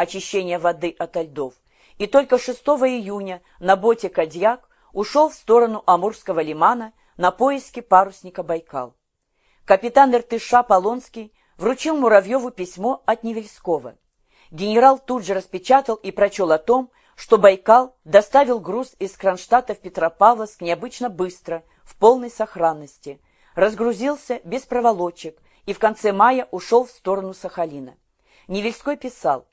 очищения воды от льдов, и только 6 июня на боте «Кадьяк» ушел в сторону Амурского лимана на поиски парусника «Байкал». Капитан Иртыша Полонский вручил Муравьеву письмо от Невельского. Генерал тут же распечатал и прочел о том, что Байкал доставил груз из Кронштадта в Петропавловск необычно быстро, в полной сохранности, разгрузился без проволочек и в конце мая ушел в сторону Сахалина. Невельской писал,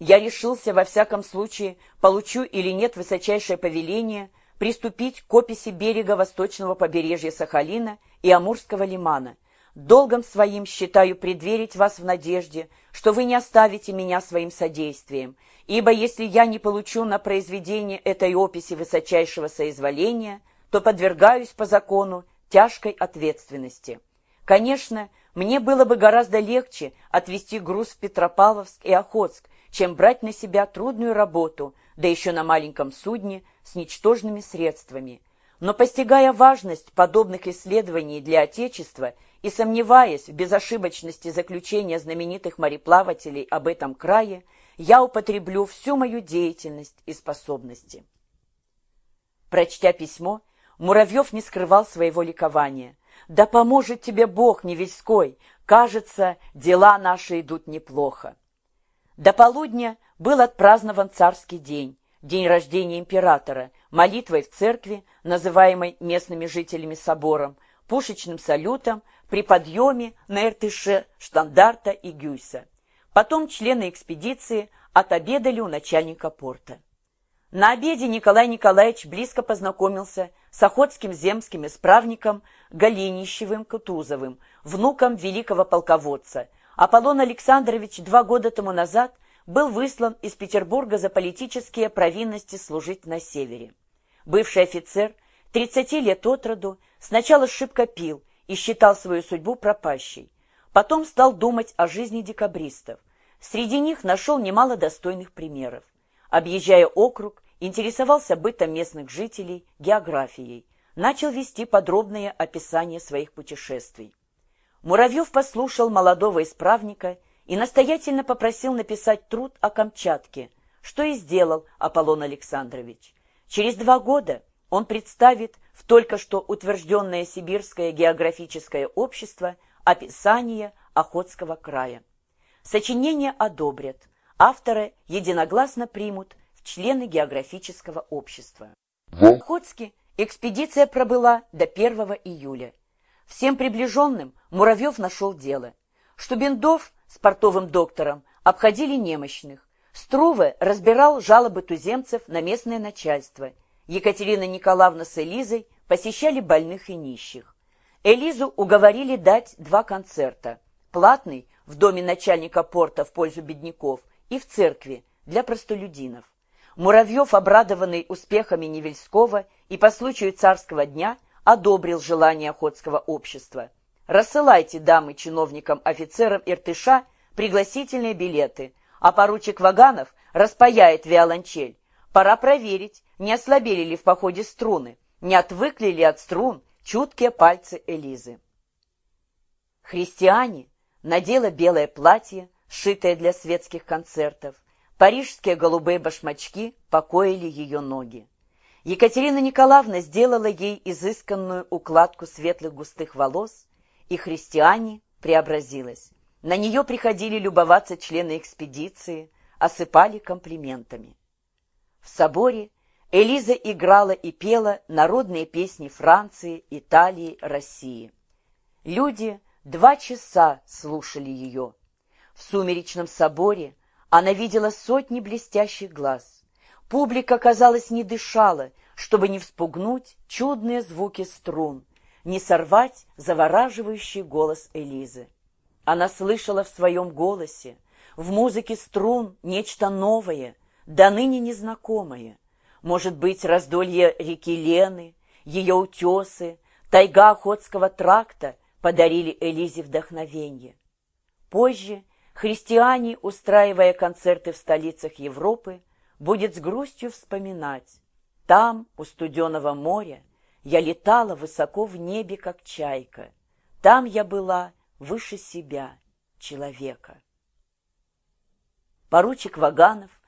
«Я решился, во всяком случае, получу или нет высочайшее повеление приступить к описи берега восточного побережья Сахалина и Амурского лимана, Долгом своим считаю предверить вас в надежде, что вы не оставите меня своим содействием, ибо если я не получу на произведение этой описи высочайшего соизволения, то подвергаюсь по закону тяжкой ответственности. Конечно, мне было бы гораздо легче отвезти груз в Петропавловск и Охотск, чем брать на себя трудную работу, да еще на маленьком судне с ничтожными средствами. Но постигая важность подобных исследований для Отечества – и сомневаясь в безошибочности заключения знаменитых мореплавателей об этом крае, я употреблю всю мою деятельность и способности. Прочтя письмо, Муравьев не скрывал своего ликования. «Да поможет тебе Бог, Невельской! Кажется, дела наши идут неплохо». До полудня был отпразднован царский день, день рождения императора, молитвой в церкви, называемой местными жителями собором, пушечным салютом, при подъеме на Иртыше, Штандарта и Гюйса. Потом члены экспедиции отобедали у начальника порта. На обеде Николай Николаевич близко познакомился с охотским земским исправником Галинищевым Кутузовым, внуком великого полководца. Аполлон Александрович два года тому назад был выслан из Петербурга за политические провинности служить на севере. Бывший офицер, 30 лет от роду, сначала шибко пил и считал свою судьбу пропащей. Потом стал думать о жизни декабристов. Среди них нашел немало достойных примеров. Объезжая округ, интересовался бытом местных жителей, географией. Начал вести подробное описание своих путешествий. Муравьев послушал молодого исправника и настоятельно попросил написать труд о Камчатке, что и сделал Аполлон Александрович. Через два года он представит в только что утвержденное Сибирское географическое общество описание Охотского края. Сочинение одобрят, автора единогласно примут в члены географического общества. В Охотске экспедиция пробыла до 1 июля. Всем приближенным Муравьев нашел дело. Штубендов с портовым доктором обходили немощных. Струве разбирал жалобы туземцев на местное начальство – Екатерина Николаевна с Элизой посещали больных и нищих. Элизу уговорили дать два концерта. Платный в доме начальника порта в пользу бедняков и в церкви для простолюдинов. Муравьев, обрадованный успехами Невельского и по случаю царского дня, одобрил желание Охотского общества. Рассылайте дамы чиновникам, офицерам Иртыша пригласительные билеты, а поручик Ваганов распаяет виолончель. Пора проверить, не ослабели ли в походе струны, не отвыкли ли от струн чуткие пальцы Элизы. Христиане надела белое платье, сшитое для светских концертов, парижские голубые башмачки покоили ее ноги. Екатерина Николаевна сделала ей изысканную укладку светлых густых волос, и христиане преобразилась. На нее приходили любоваться члены экспедиции, осыпали комплиментами. В соборе Элиза играла и пела народные песни Франции, Италии, России. Люди два часа слушали ее. В сумеречном соборе она видела сотни блестящих глаз. Публика, казалось, не дышала, чтобы не вспугнуть чудные звуки струн, не сорвать завораживающий голос Элизы. Она слышала в своем голосе, в музыке струн нечто новое, до ныне незнакомое. Может быть, раздолье реки Лены, ее утесы, тайга Охотского тракта подарили Элизе вдохновение. Позже христиане, устраивая концерты в столицах Европы, будет с грустью вспоминать. Там, у студеного моря, я летала высоко в небе, как чайка. Там я была выше себя, человека. поручик Ваганов,